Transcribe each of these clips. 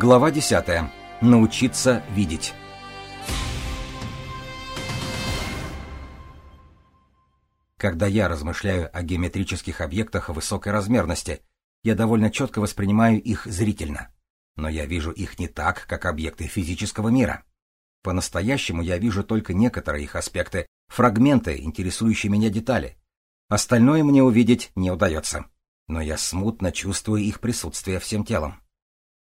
Глава 10. Научиться видеть. Когда я размышляю о геометрических объектах высокой размерности, я довольно четко воспринимаю их зрительно. Но я вижу их не так, как объекты физического мира. По-настоящему я вижу только некоторые их аспекты, фрагменты, интересующие меня детали. Остальное мне увидеть не удается. Но я смутно чувствую их присутствие всем телом.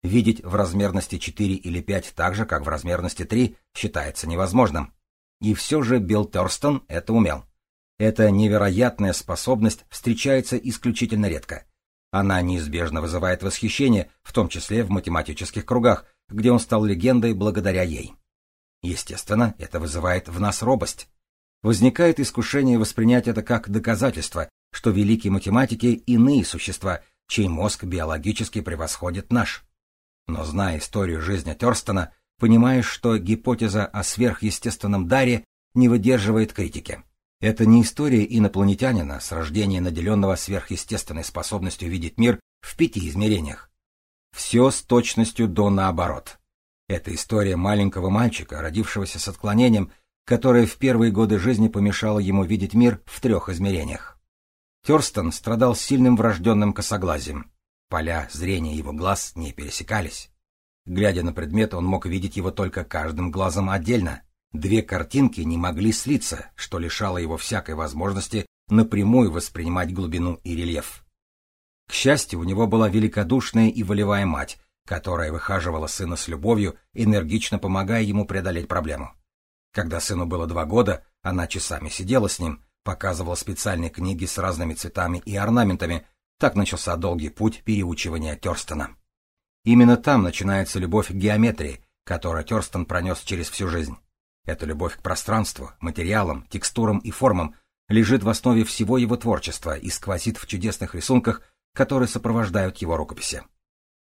Видеть в размерности 4 или 5 так же, как в размерности 3, считается невозможным. И все же Билл Терстон это умел. Эта невероятная способность встречается исключительно редко. Она неизбежно вызывает восхищение, в том числе в математических кругах, где он стал легендой благодаря ей. Естественно, это вызывает в нас робость. Возникает искушение воспринять это как доказательство, что великие математики — иные существа, чей мозг биологически превосходит наш. Но зная историю жизни Терстона, понимаешь, что гипотеза о сверхъестественном даре не выдерживает критики. Это не история инопланетянина с рождения наделенного сверхъестественной способностью видеть мир в пяти измерениях. Все с точностью до наоборот. Это история маленького мальчика, родившегося с отклонением, которое в первые годы жизни помешало ему видеть мир в трех измерениях. Терстон страдал сильным врожденным косоглазием. Поля зрения его глаз не пересекались. Глядя на предмет, он мог видеть его только каждым глазом отдельно. Две картинки не могли слиться, что лишало его всякой возможности напрямую воспринимать глубину и рельеф. К счастью, у него была великодушная и волевая мать, которая выхаживала сына с любовью, энергично помогая ему преодолеть проблему. Когда сыну было два года, она часами сидела с ним, показывала специальные книги с разными цветами и орнаментами, так начался долгий путь переучивания Терстона. Именно там начинается любовь к геометрии, которую Терстон пронес через всю жизнь. Эта любовь к пространству, материалам, текстурам и формам лежит в основе всего его творчества и сквозит в чудесных рисунках, которые сопровождают его рукописи.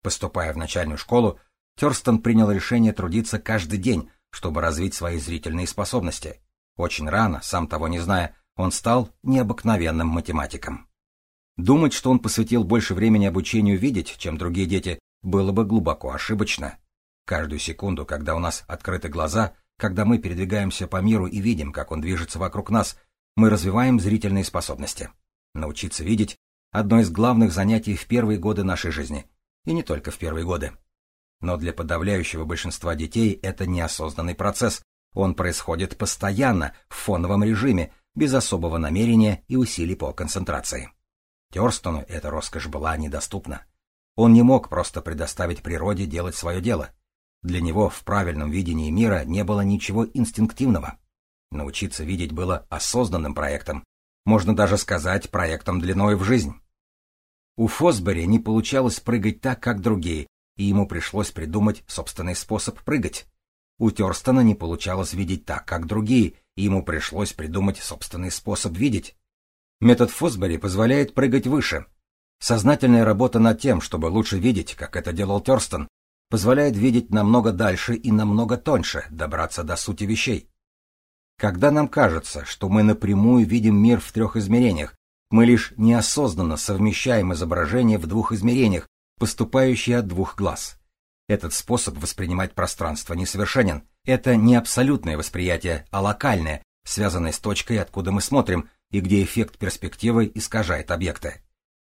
Поступая в начальную школу, Терстон принял решение трудиться каждый день, чтобы развить свои зрительные способности. Очень рано, сам того не зная, он стал необыкновенным математиком. Думать, что он посвятил больше времени обучению видеть, чем другие дети, было бы глубоко ошибочно. Каждую секунду, когда у нас открыты глаза, когда мы передвигаемся по миру и видим, как он движется вокруг нас, мы развиваем зрительные способности. Научиться видеть – одно из главных занятий в первые годы нашей жизни. И не только в первые годы. Но для подавляющего большинства детей это неосознанный процесс. Он происходит постоянно, в фоновом режиме, без особого намерения и усилий по концентрации. Терстону эта роскошь была недоступна. Он не мог просто предоставить природе делать свое дело. Для него в правильном видении мира не было ничего инстинктивного. Научиться видеть было осознанным проектом, можно даже сказать проектом длиной в жизнь. У Фосбери не получалось прыгать так, как другие, и ему пришлось придумать собственный способ прыгать. У Терстона не получалось видеть так, как другие, и ему пришлось придумать собственный способ видеть. Метод Фосбери позволяет прыгать выше. Сознательная работа над тем, чтобы лучше видеть, как это делал Терстон, позволяет видеть намного дальше и намного тоньше, добраться до сути вещей. Когда нам кажется, что мы напрямую видим мир в трех измерениях, мы лишь неосознанно совмещаем изображение в двух измерениях, поступающие от двух глаз. Этот способ воспринимать пространство несовершенен. Это не абсолютное восприятие, а локальное, связанное с точкой, откуда мы смотрим, и где эффект перспективы искажает объекты.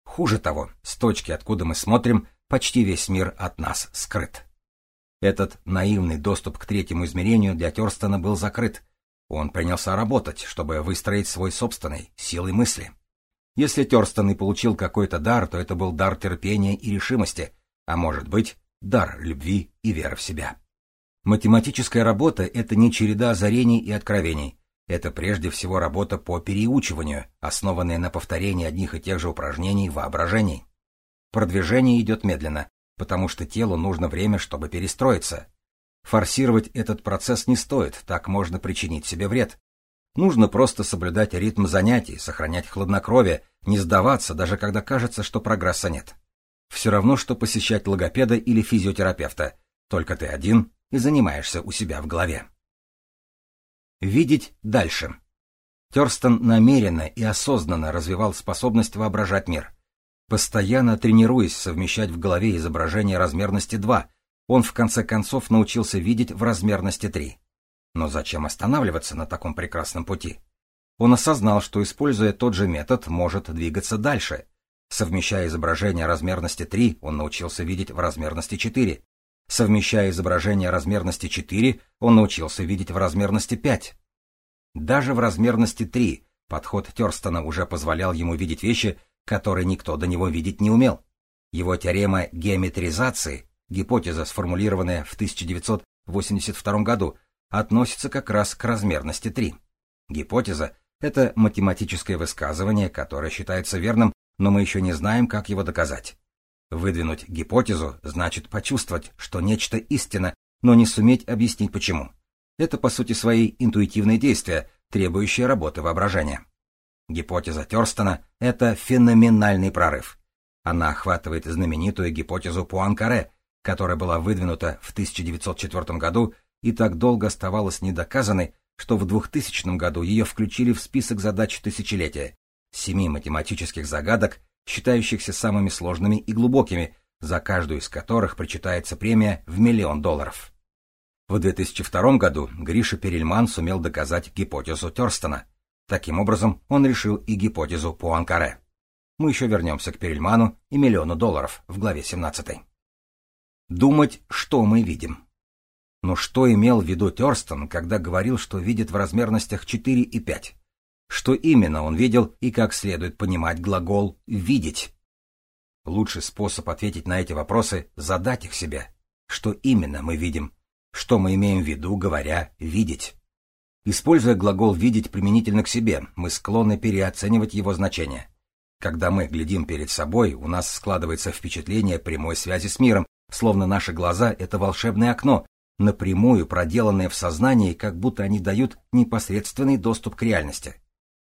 Хуже того, с точки, откуда мы смотрим, почти весь мир от нас скрыт. Этот наивный доступ к третьему измерению для Терстона был закрыт. Он принялся работать, чтобы выстроить свой собственный, силой мысли. Если Терстон и получил какой-то дар, то это был дар терпения и решимости, а может быть, дар любви и веры в себя. Математическая работа — это не череда озарений и откровений, это прежде всего работа по переучиванию, основанная на повторении одних и тех же упражнений в воображении. Продвижение идет медленно, потому что телу нужно время, чтобы перестроиться. Форсировать этот процесс не стоит, так можно причинить себе вред. Нужно просто соблюдать ритм занятий, сохранять хладнокровие, не сдаваться, даже когда кажется, что прогресса нет. Все равно, что посещать логопеда или физиотерапевта, только ты один и занимаешься у себя в голове. Видеть дальше. Терстон намеренно и осознанно развивал способность воображать мир. Постоянно тренируясь совмещать в голове изображение размерности 2, он в конце концов научился видеть в размерности 3. Но зачем останавливаться на таком прекрасном пути? Он осознал, что, используя тот же метод, может двигаться дальше. Совмещая изображение размерности 3, он научился видеть в размерности 4. Совмещая изображение размерности 4, он научился видеть в размерности 5. Даже в размерности 3 подход Терстона уже позволял ему видеть вещи, которые никто до него видеть не умел. Его теорема геометризации, гипотеза, сформулированная в 1982 году, относится как раз к размерности 3. Гипотеза — это математическое высказывание, которое считается верным, но мы еще не знаем, как его доказать. Выдвинуть гипотезу значит почувствовать, что нечто истинно, но не суметь объяснить почему. Это по сути своей интуитивные действия, требующие работы воображения. Гипотеза Терстона — это феноменальный прорыв. Она охватывает знаменитую гипотезу Пуанкаре, которая была выдвинута в 1904 году и так долго оставалась недоказанной, что в 2000 году ее включили в список задач тысячелетия, семи математических загадок, считающихся самыми сложными и глубокими, за каждую из которых причитается премия в миллион долларов. В 2002 году Гриша Перельман сумел доказать гипотезу Терстона. Таким образом, он решил и гипотезу Пуанкаре. Мы еще вернемся к Перельману и миллиону долларов в главе 17. Думать, что мы видим. Но что имел в виду Терстон, когда говорил, что видит в размерностях 4 и 5? Что именно он видел и как следует понимать глагол «видеть». Лучший способ ответить на эти вопросы — задать их себе. Что именно мы видим? Что мы имеем в виду, говоря «видеть»? Используя глагол «видеть» применительно к себе, мы склонны переоценивать его значение. Когда мы глядим перед собой, у нас складывается впечатление прямой связи с миром, словно наши глаза — это волшебное окно, напрямую проделанное в сознании, как будто они дают непосредственный доступ к реальности.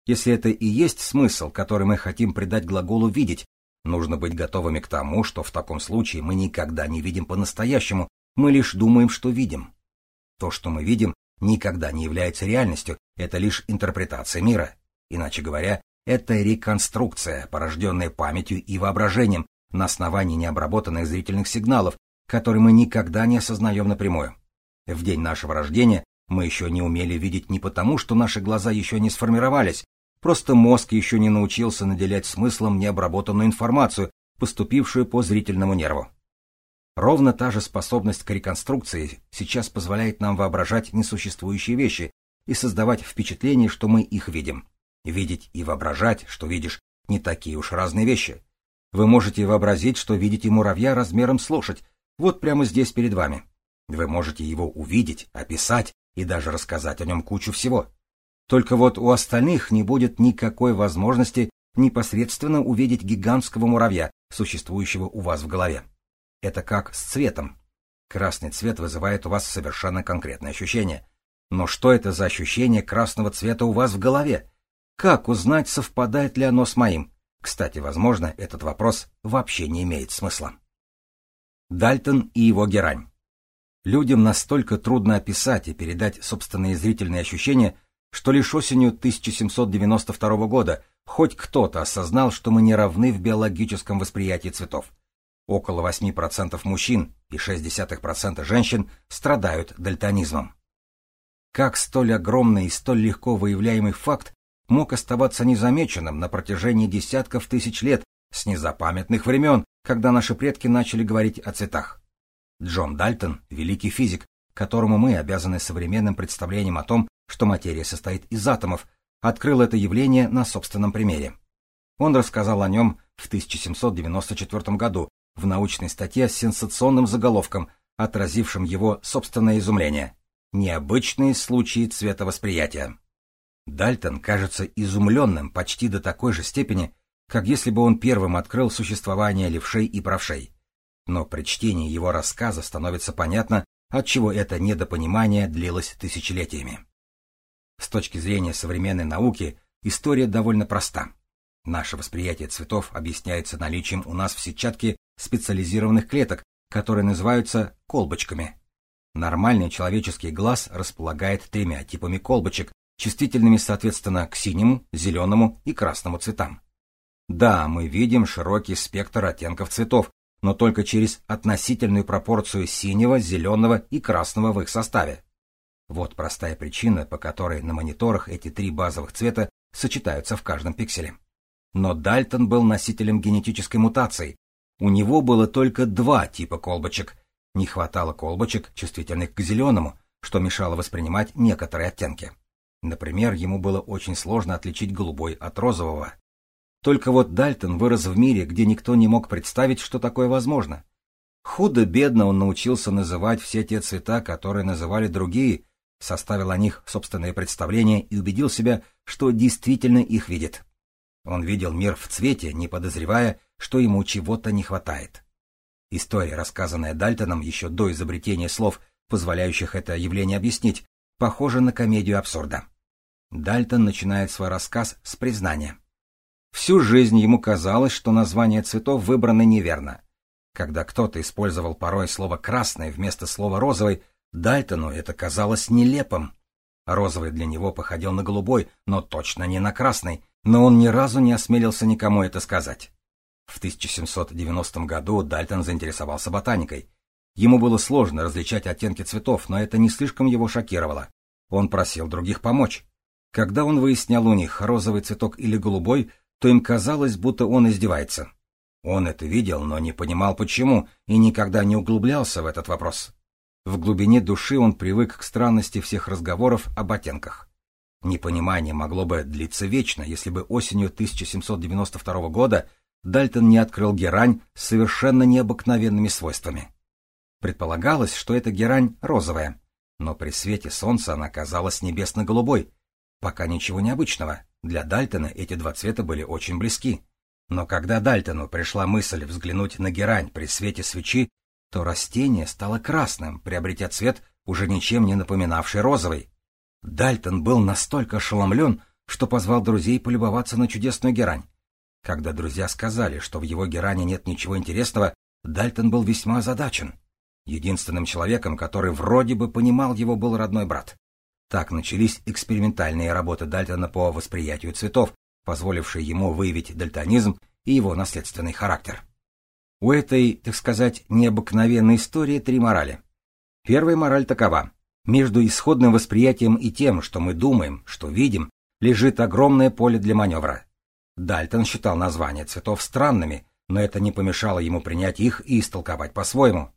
Если это и есть смысл, который мы хотим придать глаголу «видеть», нужно быть готовыми к тому, что в таком случае мы никогда не видим по-настоящему, мы лишь думаем, что видим. То, что мы видим, никогда не является реальностью, это лишь интерпретация мира. Иначе говоря, это реконструкция, порожденная памятью и воображением на основании необработанных зрительных сигналов, которые мы никогда не осознаем напрямую. В день нашего рождения мы еще не умели видеть не потому, что наши глаза еще не сформировались, Просто мозг еще не научился наделять смыслом необработанную информацию, поступившую по зрительному нерву. Ровно та же способность к реконструкции сейчас позволяет нам воображать несуществующие вещи и создавать впечатление, что мы их видим. Видеть и воображать, что видишь, не такие уж разные вещи. Вы можете вообразить, что видите муравья размером с лошадь, вот прямо здесь перед вами. Вы можете его увидеть, описать и даже рассказать о нем кучу всего. Только вот у остальных не будет никакой возможности непосредственно увидеть гигантского муравья, существующего у вас в голове. Это как с цветом. Красный цвет вызывает у вас совершенно конкретное ощущение. Но что это за ощущение красного цвета у вас в голове? Как узнать, совпадает ли оно с моим? Кстати, возможно, этот вопрос вообще не имеет смысла. Дальтон и его герань. Людям настолько трудно описать и передать собственные зрительные ощущения, что лишь осенью 1792 года хоть кто-то осознал, что мы не равны в биологическом восприятии цветов. Около 8% мужчин и 0,6% женщин страдают дальтонизмом. Как столь огромный и столь легко выявляемый факт мог оставаться незамеченным на протяжении десятков тысяч лет с незапамятных времен, когда наши предки начали говорить о цветах? Джон Дальтон, великий физик, которому мы обязаны современным представлением о том, что материя состоит из атомов, открыл это явление на собственном примере. Он рассказал о нем в 1794 году в научной статье с сенсационным заголовком, отразившим его собственное изумление. Необычные случаи цветовосприятия. Дальтон кажется изумленным почти до такой же степени, как если бы он первым открыл существование левшей и правшей. Но при чтении его рассказа становится понятно, отчего это недопонимание длилось тысячелетиями. С точки зрения современной науки история довольно проста. Наше восприятие цветов объясняется наличием у нас в сетчатке специализированных клеток, которые называются колбочками. Нормальный человеческий глаз располагает тремя типами колбочек, чувствительными соответственно к синему, зеленому и красному цветам. Да, мы видим широкий спектр оттенков цветов, но только через относительную пропорцию синего, зеленого и красного в их составе. Вот простая причина, по которой на мониторах эти три базовых цвета сочетаются в каждом пикселе. Но Дальтон был носителем генетической мутации. У него было только два типа колбочек. Не хватало колбочек, чувствительных к зеленому, что мешало воспринимать некоторые оттенки. Например, ему было очень сложно отличить голубой от розового. Только вот Дальтон вырос в мире, где никто не мог представить, что такое возможно. Худо-бедно он научился называть все те цвета, которые называли другие, составил о них собственное представление и убедил себя, что действительно их видит. Он видел мир в цвете, не подозревая, что ему чего-то не хватает. История, рассказанная Дальтоном еще до изобретения слов, позволяющих это явление объяснить, похожа на комедию абсурда. Дальтон начинает свой рассказ с признания. Всю жизнь ему казалось, что названия цветов выбраны неверно. Когда кто-то использовал порой слово «красный» вместо слова «розовый», Дальтону это казалось нелепым. Розовый для него походил на голубой, но точно не на красный, но он ни разу не осмелился никому это сказать. В 1790 году Дальтон заинтересовался ботаникой. Ему было сложно различать оттенки цветов, но это не слишком его шокировало. Он просил других помочь. Когда он выяснял у них, розовый цветок или голубой, то им казалось, будто он издевается. Он это видел, но не понимал почему, и никогда не углублялся в этот вопрос. В глубине души он привык к странности всех разговоров об оттенках. Непонимание могло бы длиться вечно, если бы осенью 1792 года Дальтон не открыл герань с совершенно необыкновенными свойствами. Предполагалось, что эта герань розовая, но при свете солнца она казалась небесно-голубой. Пока ничего необычного, для Дальтона эти два цвета были очень близки. Но когда Дальтону пришла мысль взглянуть на герань при свете свечи, то растение стало красным, приобретя цвет, уже ничем не напоминавший розовый. Дальтон был настолько ошеломлен, что позвал друзей полюбоваться на чудесную герань. Когда друзья сказали, что в его геране нет ничего интересного, Дальтон был весьма озадачен. Единственным человеком, который вроде бы понимал его, был родной брат. Так начались экспериментальные работы Дальтона по восприятию цветов, позволившие ему выявить дальтонизм и его наследственный характер. У этой, так сказать, необыкновенной истории три морали. Первая мораль такова. Между исходным восприятием и тем, что мы думаем, что видим, лежит огромное поле для маневра. Дальтон считал названия цветов странными, но это не помешало ему принять их и истолковать по-своему.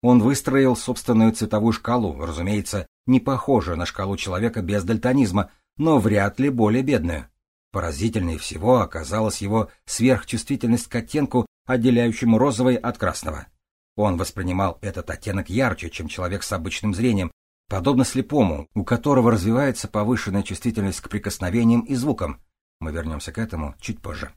Он выстроил собственную цветовую шкалу, разумеется, не похожую на шкалу человека без дальтонизма, но вряд ли более бедную. Поразительнее всего оказалась его сверхчувствительность к оттенку, отделяющему розовый от красного. Он воспринимал этот оттенок ярче, чем человек с обычным зрением, подобно слепому, у которого развивается повышенная чувствительность к прикосновениям и звукам. Мы вернемся к этому чуть позже.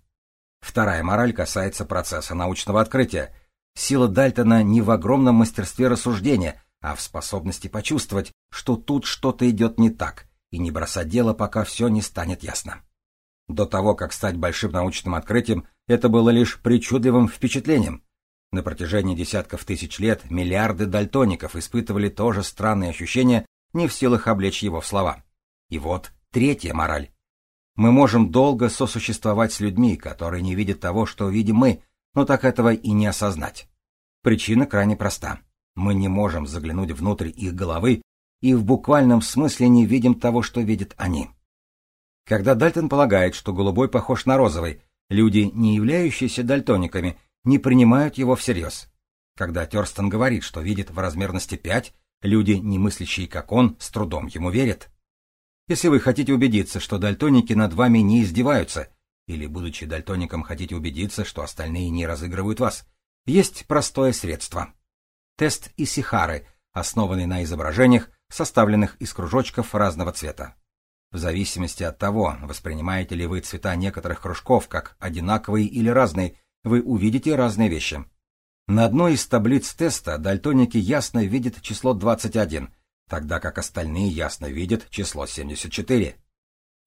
Вторая мораль касается процесса научного открытия — Сила Дальтона не в огромном мастерстве рассуждения, а в способности почувствовать, что тут что-то идет не так, и не бросать дело, пока все не станет ясно. До того, как стать большим научным открытием, это было лишь причудливым впечатлением. На протяжении десятков тысяч лет миллиарды дальтоников испытывали то же странное ощущение, не в силах облечь его в слова. И вот третья мораль. Мы можем долго сосуществовать с людьми, которые не видят того, что видим мы, но так этого и не осознать. Причина крайне проста. Мы не можем заглянуть внутрь их головы и в буквальном смысле не видим того, что видят они. Когда Дальтон полагает, что голубой похож на розовый, люди, не являющиеся дальтониками, не принимают его всерьез. Когда Терстон говорит, что видит в размерности 5, люди, не мыслящие как он, с трудом ему верят. Если вы хотите убедиться, что дальтоники над вами не издеваются, или, будучи дальтоником, хотите убедиться, что остальные не разыгрывают вас, есть простое средство. Тест Исихары, основанный на изображениях, составленных из кружочков разного цвета. В зависимости от того, воспринимаете ли вы цвета некоторых кружков как одинаковые или разные, вы увидите разные вещи. На одной из таблиц теста дальтоники ясно видят число 21, тогда как остальные ясно видят число 74.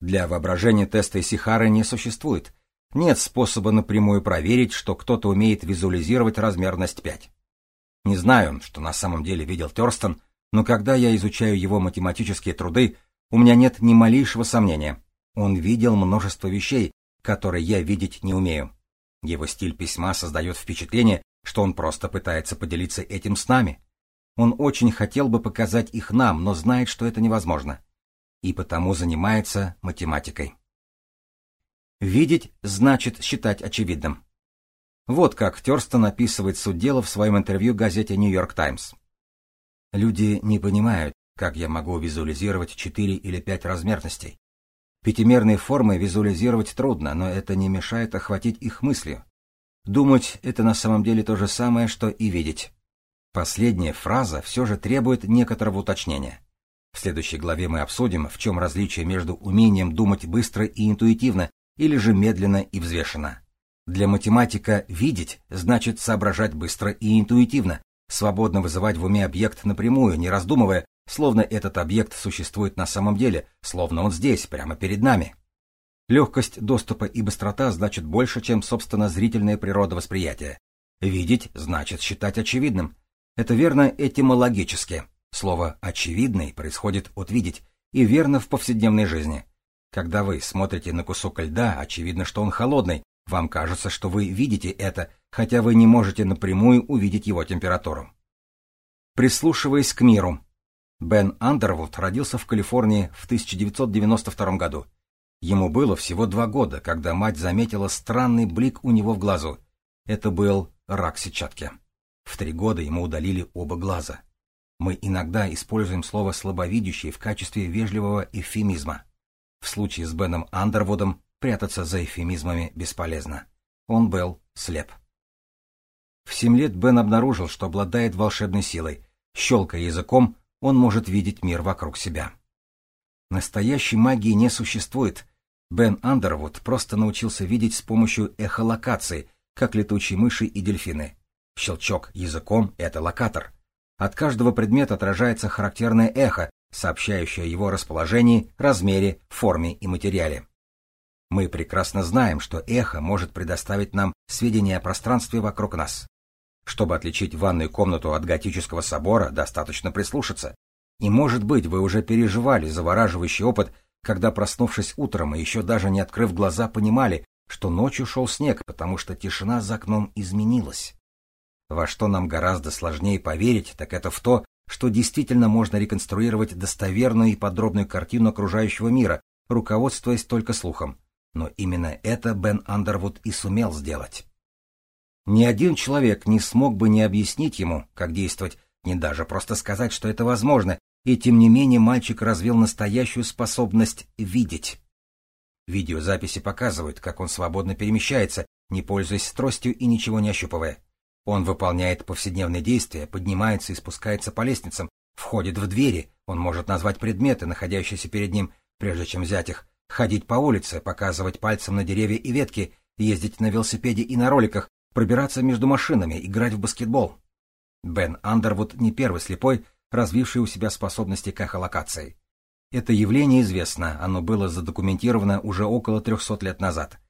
Для воображения теста Исихары не существует. Нет способа напрямую проверить, что кто-то умеет визуализировать размерность 5. Не знаю, что на самом деле видел Терстон, но когда я изучаю его математические труды, у меня нет ни малейшего сомнения. Он видел множество вещей, которые я видеть не умею. Его стиль письма создает впечатление, что он просто пытается поделиться этим с нами. Он очень хотел бы показать их нам, но знает, что это невозможно. И потому занимается математикой. Видеть значит считать очевидным. Вот как Терстон описывает суть дела в своем интервью газете «Нью-Йорк Таймс». Люди не понимают, как я могу визуализировать четыре или пять размерностей. Пятимерные формы визуализировать трудно, но это не мешает охватить их мыслью. Думать — это на самом деле то же самое, что и видеть. Последняя фраза все же требует некоторого уточнения. В следующей главе мы обсудим, в чем различие между умением думать быстро и интуитивно, или же медленно и взвешенно. Для математика «видеть» значит соображать быстро и интуитивно, свободно вызывать в уме объект напрямую, не раздумывая, словно этот объект существует на самом деле, словно он здесь, прямо перед нами. Легкость доступа и быстрота значит больше, чем, собственно, зрительная природа восприятия. Видеть значит считать очевидным, это верно этимологически. Слово «очевидный» происходит от «видеть» и верно в повседневной жизни. Когда вы смотрите на кусок льда, очевидно, что он холодный, вам кажется, что вы видите это, хотя вы не можете напрямую увидеть его температуру. Прислушиваясь к миру. Бен Андервуд родился в Калифорнии в 1992 году. Ему было всего два года, когда мать заметила странный блик у него в глазу. Это был рак сетчатки. В три года ему удалили оба глаза. Мы иногда используем слово «слабовидящий» в качестве вежливого эвфемизма. В случае с Беном Андервудом прятаться за эвфемизмами бесполезно. Он был слеп. В семь лет Бен обнаружил, что обладает волшебной силой. Щелкая языком, он может видеть мир вокруг себя. Настоящей магии не существует. Бен Андервуд просто научился видеть с помощью эхолокации, как летучие мыши и дельфины. Щелчок языком — это локатор. От каждого предмета отражается характерное эхо, сообщающее его расположении, размере, форме и материале. Мы прекрасно знаем, что эхо может предоставить нам сведения о пространстве вокруг нас. Чтобы отличить ванную комнату от готического собора, достаточно прислушаться. И, может быть, вы уже переживали завораживающий опыт, когда, проснувшись утром и еще даже не открыв глаза, понимали, что ночью шел снег, потому что тишина за окном изменилась. Во что нам гораздо сложнее поверить, так это в то, что действительно можно реконструировать достоверную и подробную картину окружающего мира, руководствуясь только слухом. Но именно это Бен Андервуд и сумел сделать. Ни один человек не смог бы не объяснить ему, как действовать, не даже просто сказать, что это возможно, и тем не менее мальчик развил настоящую способность видеть. Видеозаписи показывают, как он свободно перемещается, не пользуясь тростью и ничего не ощупывая. Он выполняет повседневные действия, поднимается и спускается по лестницам, входит в двери, он может назвать предметы, находящиеся перед ним, прежде чем взять их, ходить по улице, показывать пальцем на деревья и ветки, ездить на велосипеде и на роликах, пробираться между машинами, играть в баскетбол. Бен Андервуд не первый слепой, развивший у себя способности к эхолокации. Это явление известно, оно было задокументировано уже около 300 лет назад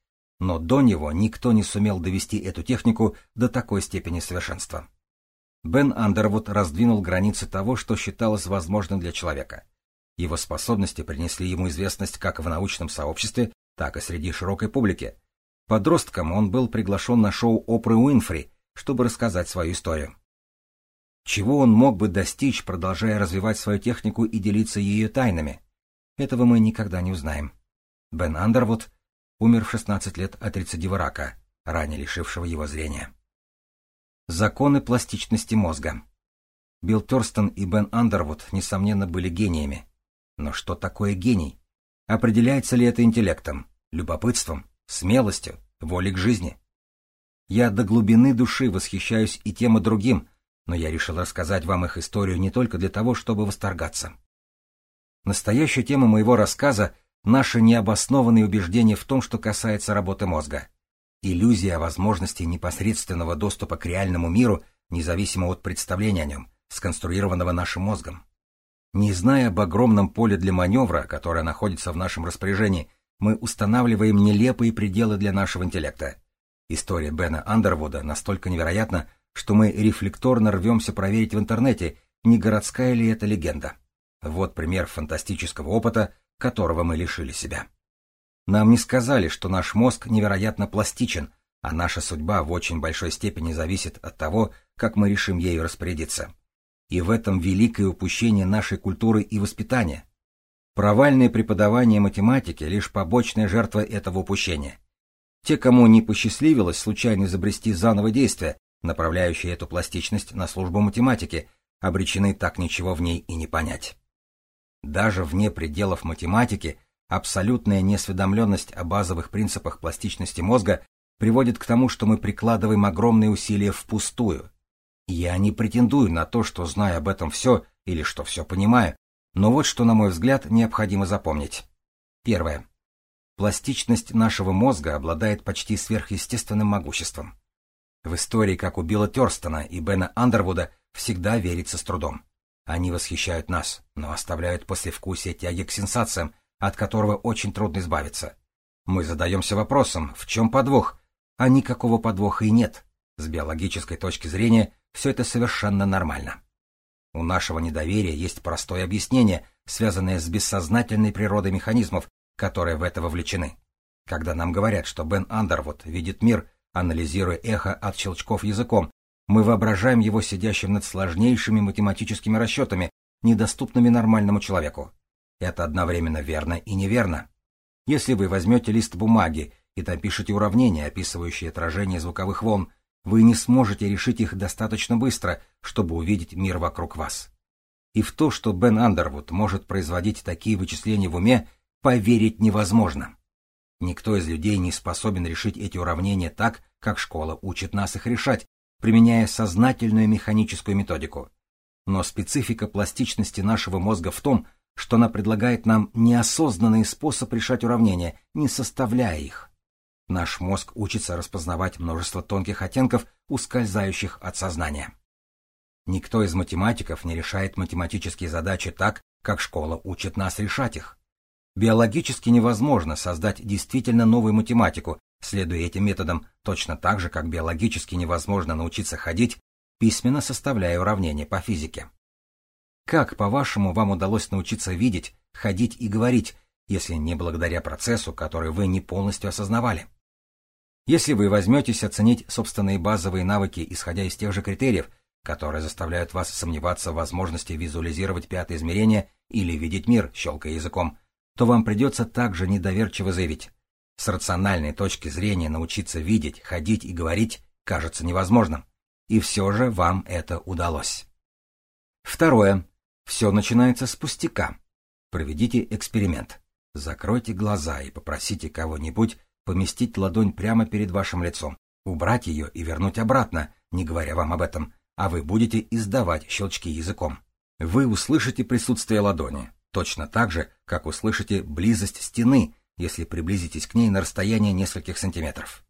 но до него никто не сумел довести эту технику до такой степени совершенства. Бен Андервуд раздвинул границы того, что считалось возможным для человека. Его способности принесли ему известность как в научном сообществе, так и среди широкой публики. Подростком он был приглашен на шоу Опры Уинфри, чтобы рассказать свою историю. Чего он мог бы достичь, продолжая развивать свою технику и делиться ее тайнами? Этого мы никогда не узнаем. Бен Андервуд умер в 16 лет от рецидива рака, ранее лишившего его зрения. Законы пластичности мозга. Билл Торстон и Бен Андервуд, несомненно, были гениями. Но что такое гений? Определяется ли это интеллектом, любопытством, смелостью, волей к жизни? Я до глубины души восхищаюсь и тем, и другим, но я решил рассказать вам их историю не только для того, чтобы восторгаться. Настоящая тема моего рассказа Наше необоснованные убеждения в том, что касается работы мозга. Иллюзия возможности непосредственного доступа к реальному миру, независимо от представления о нем, сконструированного нашим мозгом. Не зная об огромном поле для маневра, которое находится в нашем распоряжении, мы устанавливаем нелепые пределы для нашего интеллекта. История Бена Андервуда настолько невероятна, что мы рефлекторно рвемся проверить в интернете, не городская ли это легенда. Вот пример фантастического опыта, которого мы лишили себя. Нам не сказали, что наш мозг невероятно пластичен, А наша судьба в очень большой степени зависит от того, как мы решим ею распорядиться. И в этом великое упущение нашей культуры и воспитания. Провальное преподавание математики — лишь побочная жертва этого упущения. Те, кому не посчастливилось случайно изобрести заново действие, направляющее эту пластичность на службу математики, обречены так ничего в ней и не понять. Даже вне пределов математики абсолютная неосведомленность о базовых принципах пластичности мозга приводит к тому, что мы прикладываем огромные усилия впустую. Я не претендую на то, что знаю об этом все или что все понимаю, но вот что, на мой взгляд, необходимо запомнить. Первое. Пластичность нашего мозга обладает почти сверхъестественным могуществом. В истории, как у Билла Терстона и Бена Андервуда, всегда верится с трудом. Они восхищают нас, но оставляют послевкусие тяги к сенсациям, от которого очень трудно избавиться. Мы задаемся вопросом, в чем подвох, а никакого подвоха и нет. С биологической точки зрения все это совершенно нормально. У нашего недоверия есть простое объяснение, связанное с бессознательной природой механизмов, которые в это вовлечены. Когда нам говорят, что Бен Андервуд видит мир, анализируя эхо от щелчков языком, мы воображаем его сидящим над сложнейшими математическими расчетами, недоступными нормальному человеку. Это одновременно верно и неверно. Если вы возьмете лист бумаги и напишете уравнения, описывающие отражение звуковых волн, вы не сможете решить их достаточно быстро, чтобы увидеть мир вокруг вас. И в то, что Бен Андервуд может производить такие вычисления в уме, поверить невозможно. Никто из людей не способен решить эти уравнения так, как школа учит нас их решать, применяя сознательную механическую методику. Но специфика пластичности нашего мозга в том, что она предлагает нам неосознанный способ решать уравнения, не составляя их. Наш мозг учится распознавать множество тонких оттенков, ускользающих от сознания. Никто из математиков не решает математические задачи так, как школа учит нас решать их. Биологически невозможно создать действительно новую математику, следуя этим методам, точно так же, как биологически невозможно научиться ходить, письменно составляя уравнения по физике. Как, по-вашему, вам удалось научиться видеть, ходить и говорить, если не благодаря процессу, который вы не полностью осознавали? Если вы возьметесь оценить собственные базовые навыки, исходя из тех же критериев, которые заставляют вас сомневаться в возможности визуализировать пятое измерение или видеть мир, щелкая языком, то вам придется также недоверчиво заявить. С рациональной точки зрения научиться видеть, ходить и говорить кажется невозможным. И все же вам это удалось. Второе. Все начинается с пустяка. Проведите эксперимент. Закройте глаза и попросите кого-нибудь поместить ладонь прямо перед вашим лицом, убрать ее и вернуть обратно, не говоря вам об этом, а вы будете издавать щелчки языком. Вы услышите присутствие ладони, точно так же, как услышите близость стены, если приблизитесь к ней на расстояние нескольких сантиметров.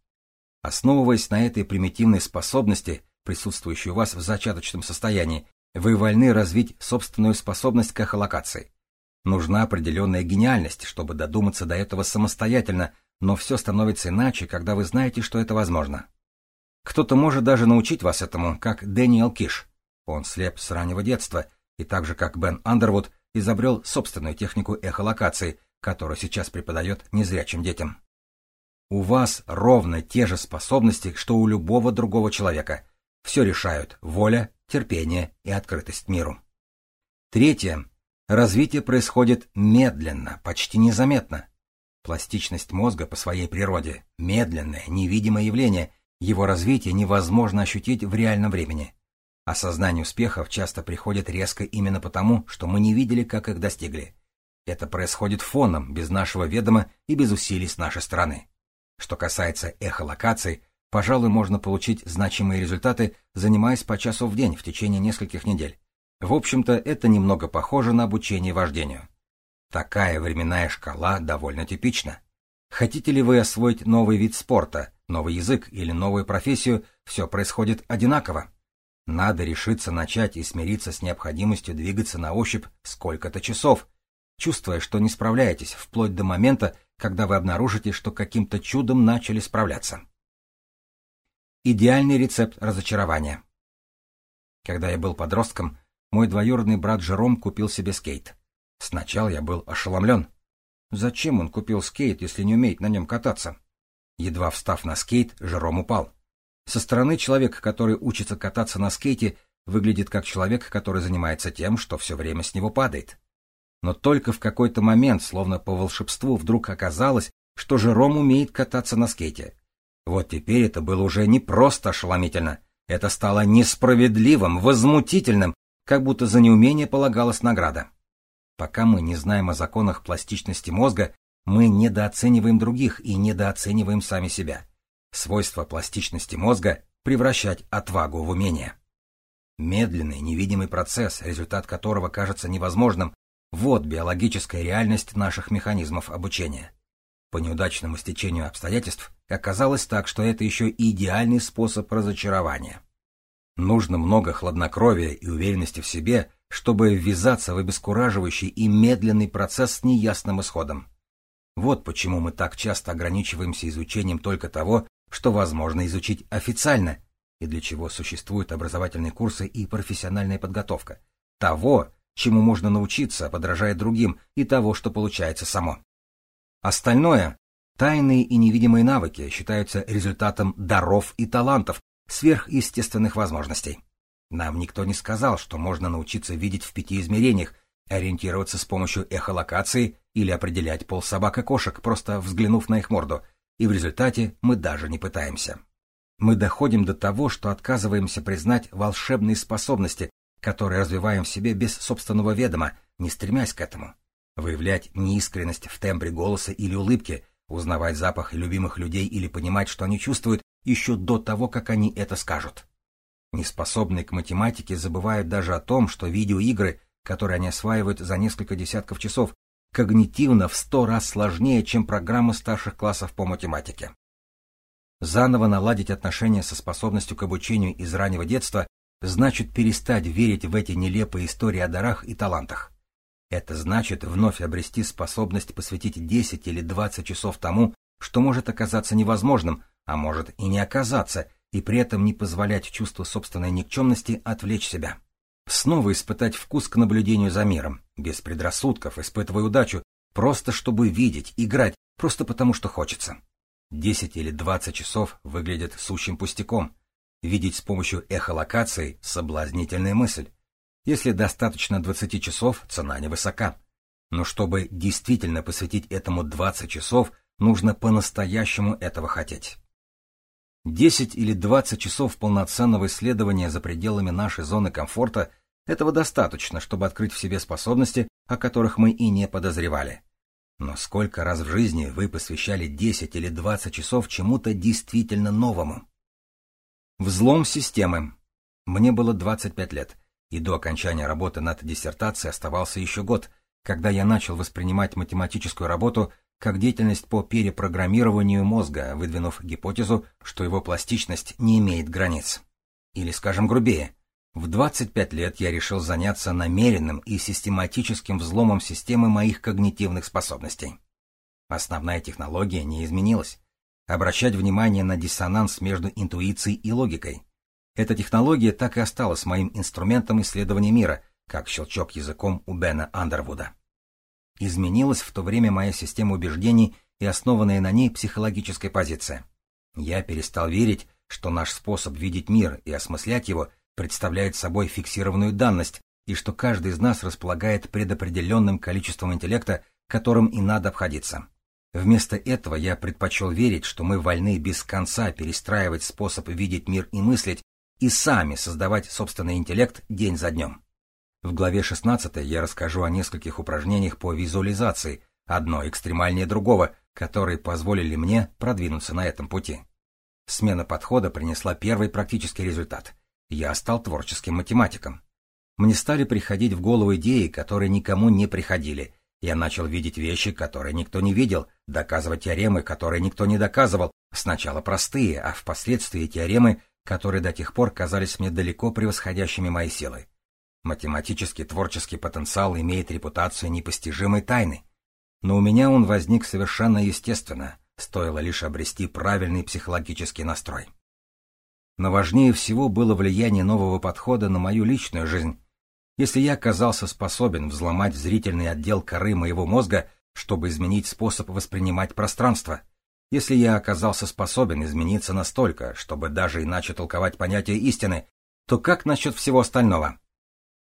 Основываясь на этой примитивной способности, присутствующей у вас в зачаточном состоянии, вы вольны развить собственную способность к эхолокации. Нужна определенная гениальность, чтобы додуматься до этого самостоятельно, но все становится иначе, когда вы знаете, что это возможно. Кто-то может даже научить вас этому, как Дэниел Киш. Он слеп с раннего детства, и так же, как Бен Андервуд, изобрел собственную технику эхолокации, которую сейчас преподает незрячим детям. У вас ровно те же способности, что у любого другого человека. Все решают воля, терпение и открытость миру. Третье. Развитие происходит медленно, почти незаметно. Пластичность мозга по своей природе – медленное, невидимое явление, его развитие невозможно ощутить в реальном времени. Осознание успехов часто приходит резко именно потому, что мы не видели, как их достигли. Это происходит фоном, без нашего ведома и без усилий с нашей стороны. Что касается эхолокаций, пожалуй, можно получить значимые результаты, занимаясь по часу в день в течение нескольких недель. В общем-то, это немного похоже на обучение вождению. Такая временная шкала довольно типична. Хотите ли вы освоить новый вид спорта, новый язык или новую профессию, все происходит одинаково. Надо решиться начать и смириться с необходимостью двигаться на ощупь сколько-то часов, чувствуя, что не справляетесь, вплоть до момента, когда вы обнаружите, что каким-то чудом начали справляться. Идеальный рецепт разочарования. Когда я был подростком, мой двоюродный брат Жером купил себе скейт. Сначала я был ошеломлен. Зачем он купил скейт, если не умеет на нем кататься? Едва встав на скейт, Жером упал. Со стороны человек, который учится кататься на скейте, выглядит как человек, который занимается тем, что все время с него падает. Но только в какой-то момент, словно по волшебству, вдруг оказалось, что Жером умеет кататься на скейте. Вот теперь это было уже не просто ошеломительно, это стало несправедливым, возмутительным, как будто за неумение полагалась награда. Пока мы не знаем о законах пластичности мозга, мы недооцениваем других и недооцениваем сами себя. Свойство пластичности мозга — превращать отвагу в умение. Медленный, невидимый процесс, результат которого кажется невозможным, вот биологическая реальность наших механизмов обучения. По неудачному стечению обстоятельств оказалось так, что это еще идеальный способ разочарования. Нужно много хладнокровия и уверенности в себе, чтобы ввязаться в обескураживающий и медленный процесс с неясным исходом. Вот почему мы так часто ограничиваемся изучением только того, что возможно изучить официально, и для чего существуют образовательные курсы и профессиональная подготовка, того, чему можно научиться, подражая другим, и того, что получается само. Остальное, тайные и невидимые навыки, считаются результатом даров и талантов, сверхъестественных возможностей. Нам никто не сказал, что можно научиться видеть в пяти измерениях, ориентироваться с помощью эхолокации или определять пол собак и кошек, просто взглянув на их морду, и в результате мы даже не пытаемся мы доходим до того, что отказываемся признать волшебные способности, которые развиваем в себе без собственного ведома, не стремясь к этому. Выявлять неискренность в тембре голоса или улыбки, узнавать запах любимых людей или понимать, что они чувствуют, еще до того, как они это скажут. Неспособные к математике забывают даже о том, что видеоигры, которые они осваивают за несколько десятков часов, когнитивно в сто раз сложнее, чем программы старших классов по математике. Заново наладить отношения со способностью к обучению из раннего детства значит перестать верить в эти нелепые истории о дарах и талантах. Это значит вновь обрести способность посвятить 10 или 20 часов тому, что может оказаться невозможным, а может и не оказаться, и при этом не позволять чувству собственной никчемности отвлечь себя. Снова испытать вкус к наблюдению за миром, без предрассудков, испытывая удачу, просто чтобы видеть, играть, просто потому что хочется. Десять или двадцать часов выглядят сущим пустяком. Видеть с помощью эхолокации — соблазнительная мысль. Если достаточно двадцати часов, цена невысока. Но чтобы действительно посвятить этому двадцать часов, нужно по-настоящему этого хотеть. Десять или двадцать часов полноценного исследования за пределами нашей зоны комфорта — этого достаточно, чтобы открыть в себе способности, о которых мы и не подозревали. Но сколько раз в жизни вы посвящали 10 или 20 часов чему-то действительно новому? Взлом системы. Мне было 25 лет, и до окончания работы над диссертацией оставался еще год, когда я начал воспринимать математическую работу как деятельность по перепрограммированию мозга, выдвинув гипотезу, что его пластичность не имеет границ. Или, скажем грубее, в 25 лет я решил заняться намеренным и систематическим взломом системы моих когнитивных способностей. Основная технология не изменилась. Обращать внимание на диссонанс между интуицией и логикой. Эта технология так и осталась моим инструментом исследования мира, как щелчок языком у Бена Андервуда. Изменилась в то время моя система убеждений и основанная на ней психологическая позиция. Я перестал верить, что наш способ видеть мир и осмыслять его – представляет собой фиксированную данность, и что каждый из нас располагает предопределенным количеством интеллекта, которым и надо обходиться. Вместо этого я предпочел верить, что мы вольны без конца перестраивать способ видеть мир и мыслить, и сами создавать собственный интеллект день за днем. В главе 16 я расскажу о нескольких упражнениях по визуализации, одно экстремальнее другого, которые позволили мне продвинуться на этом пути. Смена подхода принесла первый практический результат я стал творческим математиком. Мне стали приходить в голову идеи, которые никому не приходили. Я начал видеть вещи, которые никто не видел, доказывать теоремы, которые никто не доказывал, сначала простые, а впоследствии теоремы, которые до тех пор казались мне далеко превосходящими мои силы. Математический творческий потенциал имеет репутацию непостижимой тайны. Но у меня он возник совершенно естественно, стоило лишь обрести правильный психологический настрой. Но важнее всего было влияние нового подхода на мою личную жизнь. Если я оказался способен взломать зрительный отдел коры моего мозга, чтобы изменить способ воспринимать пространство, Если я оказался способен измениться настолько, чтобы даже иначе толковать понятие истины, то как насчет всего остального?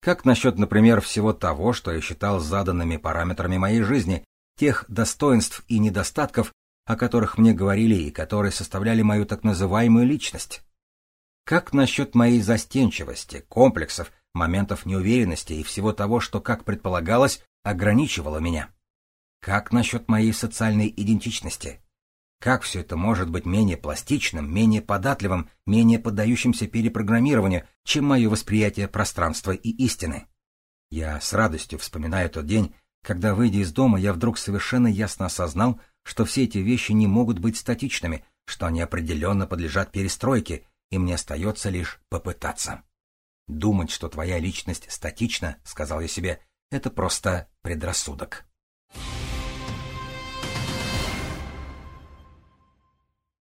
Как насчет, например, всего того, что я считал заданными параметрами моей жизни, тех достоинств и недостатков, о которых мне говорили и которые составляли мою так называемую личность? Как насчет моей застенчивости, комплексов, моментов неуверенности и всего того, что, как предполагалось, ограничивало меня? Как насчет моей социальной идентичности? Как все это может быть менее пластичным, менее податливым, менее поддающимся перепрограммированию, чем мое восприятие пространства и истины? Я с радостью вспоминаю тот день, когда, выйдя из дома, я вдруг совершенно ясно осознал, что все эти вещи не могут быть статичными, что они определенно подлежат перестройке, и мне остается лишь попытаться. Думать, что твоя личность статична, сказал я себе, это просто предрассудок.